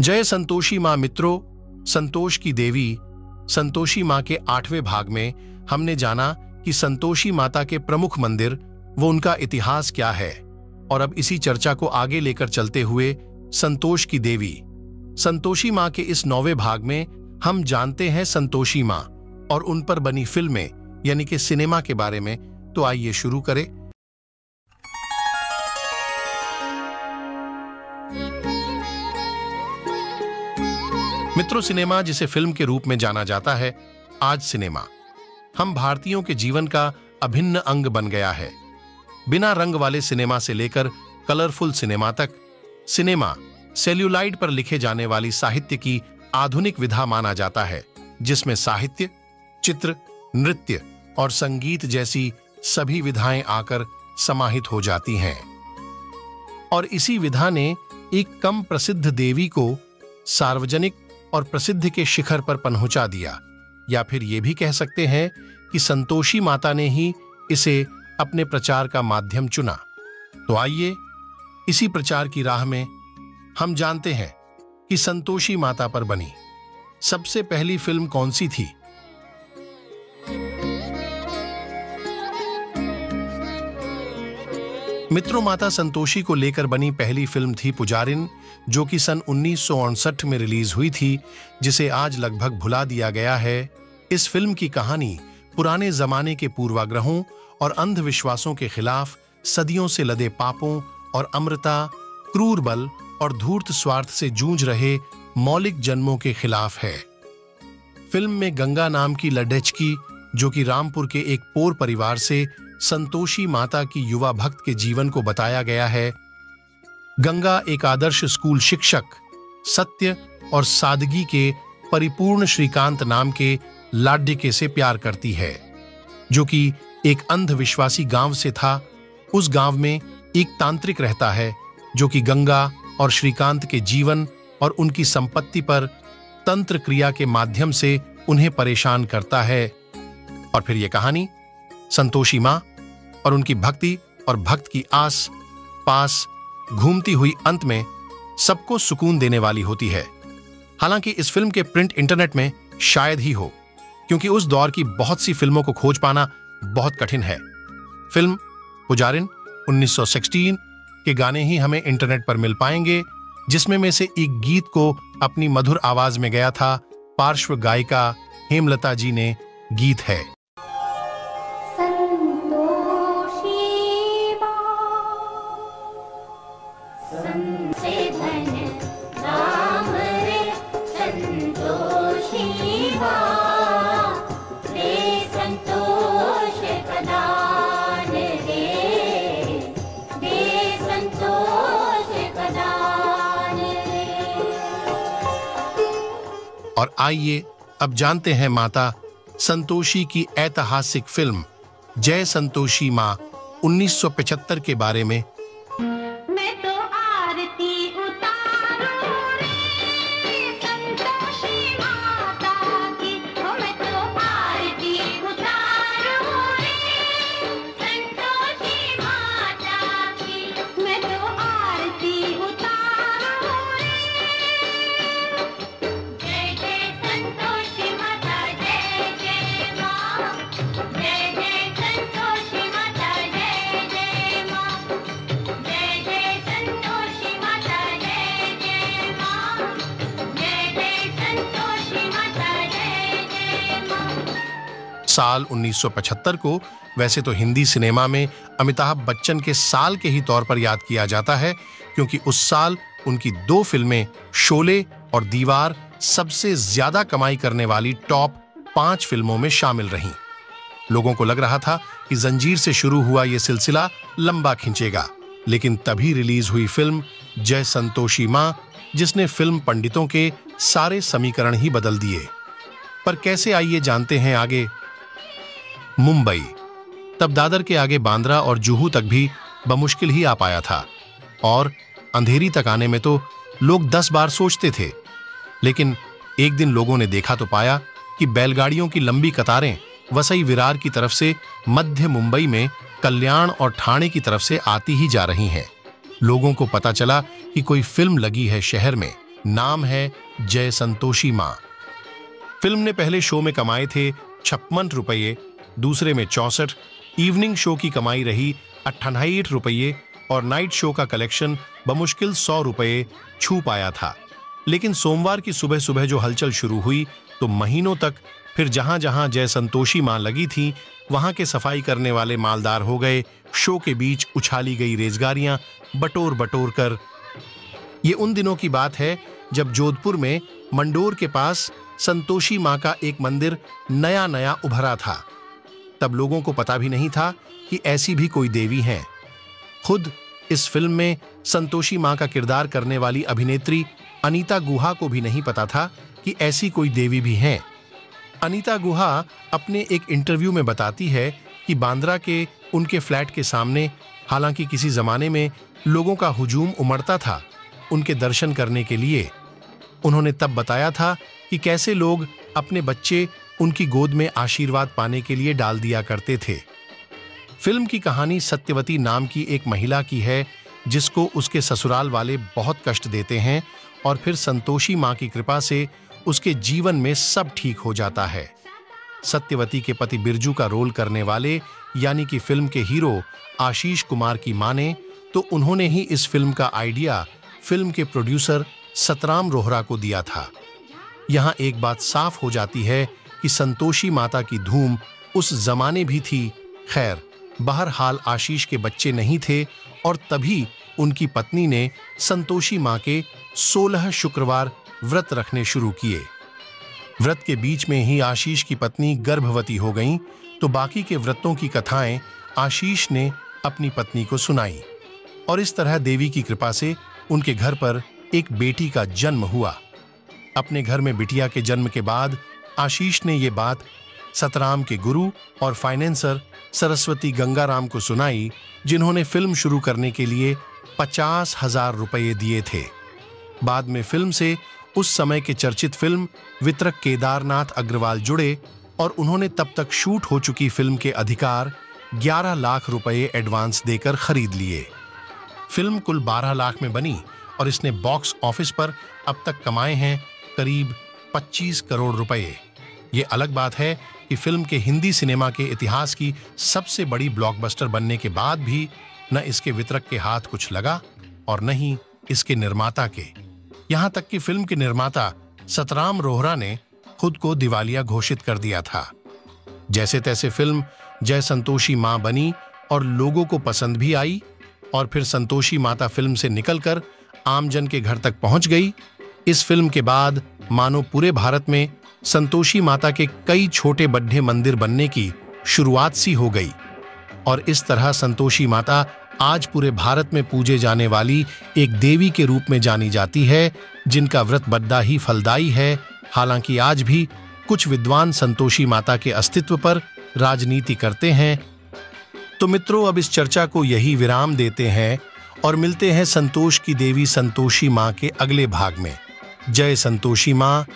जय संतोषी माँ मित्रों, संतोष की देवी, संतोषी माँ के आठवें भाग में हमने जाना कि संतोषी माता के प्रमुख मंदिर, वो उनका इतिहास क्या है? और अब इसी चर्चा को आगे लेकर चलते हुए संतोष की देवी। संतोषी माँ के इस नौवे भाग में हम जानते हैं संतोषी माँ और उन पर बनी फ़िल्में, यानी कि सिनेमा के बारे में तो आइए शुरू करें। मित्रों सिनेमा, जिसे फ़िल्म के रूप में जाना जाता है, आज सिनेमा। हम भारतीयों के जीवन का अभिन्न अंग बन गया है। बिना रंग वाले सिनेमा से लेकर कलरफुल सिनेमा तक, सिनेमा सेल्यूलाइड पर लिखे जाने वाली साहित्य की आधुनिक विधा माना जाता है, जिसमें साहित्य, चित्र, नृत्य और संगीत जैसी सभी विधाएँ आकर समाहित हो जाती हैं। और इसी विधा ने एक कम प्रसिद्ध देवी को सार्वजनिक और प्रसिद्ध के शिखर पर पहुँचा दिया। या फिर ये भी कह सकते हैं कि संतोषी माता ने ही इसे अपने प्रचार का माध्यम चुना। तो आइए, इसी प्रचार की राह में हम जानते हैं कि संतोषी माता पर बनी। सबसे पहली फ़िल्म कौन सी थी? मित्रों माता संतोषी को लेकर बनी पहली फ़िल्म थी पुजारिन, जो कि सन उन्नीस में रिलीज़ हुई थी, जिसे आज लगभग भुला दिया गया है। इस फ़िल्म की कहानी पुराने जमाने के पूर्वाग्रहों और अंधविश्वासों के खिलाफ सदियों से लदे पापों और अमृता, क्रूर बल और धूर्त स्वार्थ से जूझ रहे मौलिक जन्मों के खिलाफ है। फ़िल्म में गंगा नाम की लडेचकी, जो कि रामपुर के एक पोर परिवार से संतोषी माता की युवा भक्त के जीवन को बताया गया है। गंगा एक आदर्श स्कूल शिक्षक, सत्य और सादगी के परिपूर्ण श्रीकांत नाम के लाड्यके से प्यार करती है, जो कि एक अंधविश्वासी गाँव से था। उस गाँव में एक तांत्रिक रहता है, जो कि गंगा और श्रीकांत के जीवन और उनकी संपत्ति पर तंत्र क्रिया के माध्यम से उन्हें परेशान करता है। और फिर यह कहानी, संतोषी माँ और उनकी भक्ति और भक्त की आस पास घूमती हुई अंत में सबको सुकून देने वाली होती है। हालाँकि इस फ़िल्म के प्रिंट इंटरनेट में शायद ही हो, क्योंकि उस दौर की बहुत सी फ़िल्मों को खोज पाना बहुत कठिन है। फ़िल्म पुजारिन 1916 के गाने ही हमें इंटरनेट पर मिल पाएँगे, जिसमें में से एक गीत को अपनी मधुर आवाज़ में गया था पार्श्व गायिका हेमलता जी ने गीत है। और आइए अब जानते हैं माता संतोषी की ऐतिहासिक फ़िल्म जय संतोषी माँ 1975 के बारे में साल 1975 को, वैसे तो हिंदी सिनेमा में अमिताभ बच्चन के साल के ही तौर पर याद किया जाता है, क्योंकि उस साल उनकी दो फ़िल्में, शोले और दीवार, सबसे ज़्यादा कमाई करने वाली टॉप पाँच फ़िल्मों में शामिल रहीं। लोगों को लग रहा था कि जंजीर से शुरू हुआ यह सिलसिला लंबा खींचेगा, लेकिन तभी रिलीज़ हुई फ़िल्म जय संतोषी माँ, जिसने फ़िल्म पंडितों के सारे समीकरण ही बदल दिए। पर कैसे आइए जानते हैं आगे मुंबई। तब दादर के आगे बांद्रा और जुहू तक भी बमुश्किल ही आ पाया था। और अंधेरी तक आने में तो लोग दस बार सोचते थे। लेकिन एक दिन लोगों ने देखा तो पाया कि बैलगाड़ियों की लंबी कतारें वसई विरार की तरफ़ से मध्य मुंबई में कल्याण और ठाणे की तरफ़ से आती ही जा रही हैं। लोगों को पता चला कि कोई फ़िल्म लगी है शहर में। नाम है जय संतोषी माँ। फ़िल्म ने पहले शो में कमाए थे छप्पन रुपये दूसरे में चौसठ इवनिंग शो की कमाई रही अट्ठाईठ रुपये और नाइट शो का कलेक्शन बमुश्किल सौ रुपये छू पाया था। लेकिन सोमवार की सुबह सुबह जो हलचल शुरू हुई तो महीनों तक फिर जहाँ जहाँ जय संतोषी माँ लगी थी, वहाँ के सफ़ाई करने वाले मालदार हो गए, शो के बीच उछाली गई रेजगारियाँ बटोर बटोर कर। ये उन दिनों की बात है, जब जोधपुर में मंडोर के पास संतोषी माँ का एक मंदिर नया नया उभरा था। तब लोगों को पता भी नहीं था कि ऐसी भी कोई देवी हैं। खुद इस फ़िल्म में संतोषी माँ का किरदार करने वाली अभिनेत्री अनीता गुहा को भी नहीं पता था कि ऐसी कोई देवी भी हैं। अनीता गुहा अपने एक इंटरव्यू में बताती है कि बांद्रा के उनके फ्लैट के सामने, हालाँकि किसी जमाने में लोगों का हुजूम उमड़ता था उनके दर्शन करने के लिए। उन्होंने तब बताया था कि कैसे लोग अपने बच्चे उनकी गोद में आशीर्वाद पाने के लिए डाल दिया करते थे। फ़िल्म की कहानी सत्यवती नाम की एक महिला की है, जिसको उसके ससुराल वाले बहुत कष्ट देते हैं और फिर संतोषी माँ की कृपा से उसके जीवन में सब ठीक हो जाता है। सत्यवती के पति बिरजू का रोल करने वाले, यानी कि फ़िल्म के हीरो आशीष कुमार की माने तो उन्होंने ही इस फ़िल्म का आइडिया फ़िल्म के प्रोड्यूसर सतराम रोहरा को दिया था। यहाँ एक बात साफ़ हो जाती है कि संतोषी माता की धूम उस जमाने भी थी। खैर बहरहाल आशीष के बच्चे नहीं थे और तभी उनकी पत्नी ने संतोषी माँ के सोलह शुक्रवार व्रत रखने शुरू किए। व्रत के बीच में ही आशीष की पत्नी गर्भवती हो गईं, तो बाकी के व्रतों की कथाएँ आशीष ने अपनी पत्नी को सुनाई। और इस तरह देवी की कृपा से उनके घर पर एक बेटी का जन्म हुआ। अपने घर में बिटिया के जन्म के बाद आशीष ने ये बात सतराम के गुरु और फाइनेंसर सरस्वती गंगाराम को सुनाई, जिन्होंने फ़िल्म शुरू करने के लिए पचास हज़ार रुपये दिए थे। बाद में फ़िल्म से उस समय के चर्चित फ़िल्म वितरक केदारनाथ अग्रवाल जुड़े और उन्होंने तब तक शूट हो चुकी फ़िल्म के अधिकार 11 लाख रुपए एडवांस देकर खरीद लिए। फ़िल्म कुल 12 लाख में बनी और इसने बॉक्स ऑफ़िस पर अब तक कमाए हैं करीब 25 करोड़ रुपए। ये अलग बात है कि फ़िल्म के हिंदी सिनेमा के इतिहास की सबसे बड़ी ब्लॉकबस्टर बनने के बाद भी न इसके वितरक के हाथ कुछ लगा और न ही इसके निर्माता के। यहाँ तक कि फ़िल्म के निर्माता सतराम रोहरा ने खुद को दिवालिया घोषित कर दिया था। जैसे तैसे फ़िल्म जय संतोषी माँ बनी और लोगों को पसंद भी आई और फिर संतोषी माता फ़िल्म से निकलकर आमजन के घर तक पहुँच गई। इस फ़िल्म के बाद मानो पूरे भारत में संतोषी माता के कई छोटे बड्ढे मंदिर बनने की शुरुआत सी हो गई। और इस तरह संतोषी माता आज पूरे भारत में पूजे जाने वाली एक देवी के रूप में जानी जाती है, जिनका व्रत बद्दा ही फलदायी है। हालाँकि आज भी कुछ विद्वान संतोषी माता के अस्तित्व पर राजनीति करते हैं। तो मित्रों, अब इस चर्चा को यही विराम देते हैं और मिलते हैं संतोष की देवी संतोषी माँ के अगले भाग में। जय संतोषी माँ।